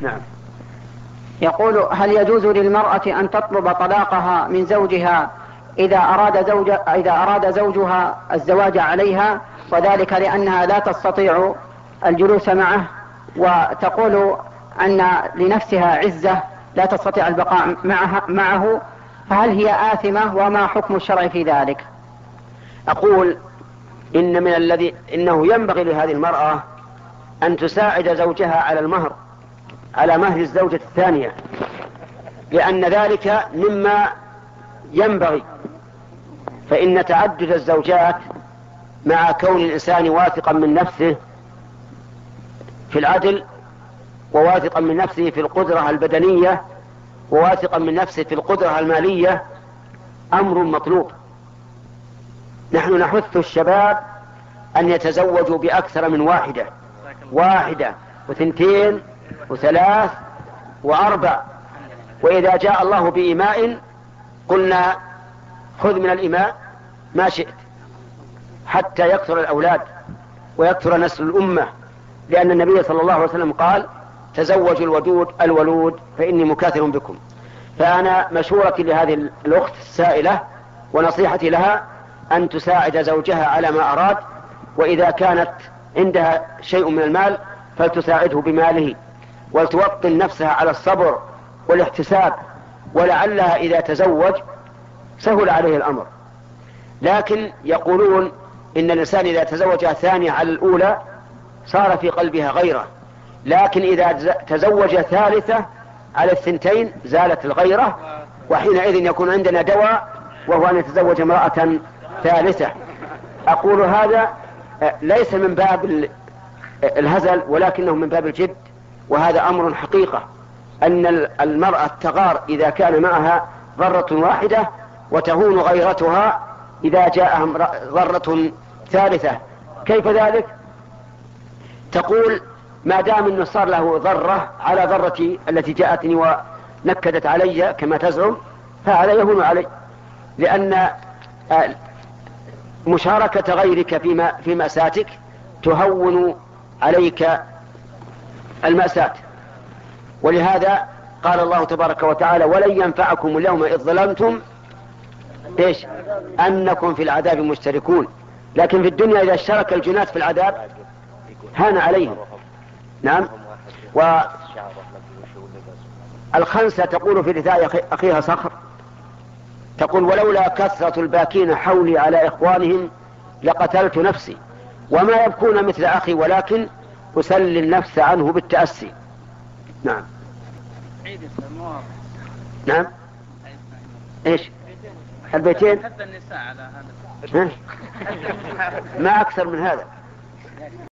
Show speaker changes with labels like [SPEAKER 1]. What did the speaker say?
[SPEAKER 1] نعم.
[SPEAKER 2] يقول هل يجوز للمرأة أن تطلب طلاقها من زوجها إذا أراد زوج إذا أراد زوجها الزواج عليها وذلك لأنها لا تستطيع الجلوس معه؟ وتقول أن لنفسها عزة لا تستطيع البقاء معها معه فهل هي آثمة؟ وما حكم الشرع في ذلك؟
[SPEAKER 1] أقول إن من الذي إنه ينبغي لهذه المرأة أن تساعد زوجها على المهر. على مهر الزوجة الثانية لأن ذلك مما ينبغي. فإن تعدد الزوجات مع كون الإنسان واثقا من نفسه في العدل وواثقا من نفسه في القدرة البدنية وواثقا من نفسه في القدرة المالية أمر مطلوب. نحن نحث الشباب أن يتزوجوا بأكثر من واحدة. واحدة وثنتين وثلاث وأربع. وإذا جاء الله بإماء قلنا خذ من الإماء ما شئت حتى يكثر الأولاد ويكثر نسل الأمة. لأن النبي صلى الله عليه وسلم قال تزوجوا الودود الولود فإني مكاثر بكم. فأنا مشورتي لهذه الأخت السائلة ونصيحتي لها أن تساعد زوجها على ما أراد وإذا كانت عندها شيء من المال فلتساعده بماله. ولتوطن نفسها على الصبر والاحتساب ولعلها إذا تزوج سهل عليه الأمر. لكن يقولون إن الإنسان إذا تزوج الثانية على الأولى صار في قلبها غيرة. لكن إذا تزوج ثالثة على الثنتين زالت الغيرة وحينئذ يكون عندنا دواء وهو أن يتزوج امرأة ثالثة. أقول هذا ليس من باب الهزل ولكنه من باب الجد. وهذا أمر حقيقة أن المرأة تغار إذا كان معها ضرة واحدة وتهون غيرتها إذا جاءها ضرة ثالثة كيف ذلك؟ تقول ما دام إنه صار له ضرة على ضرتي التي جاءتني ونكدت علي كما تزعم فهذا يهون علي لأن آه، مشاركة غيرك في مأساتك تهون عليك المأساة. ولهذا قال الله تبارك وتعالى ولن ينفعكم اليوم إذ ظلمتم إيش؟ أنكم في العذاب مشتركون لكن في الدنيا إذا اشترك الجنات في العذاب هان عليهم. نعم. والخنسة تقول في رثاء أخيها صخر. تقول ولولا كثرة الباكين حولي على إخوانهم لقتلت نفسي وما يبكون مثل أخي ولكن أسلي النفس عنه بالتأسي. نعم. نعم. إيش؟ البيتين؟ ما أكثر من هذا.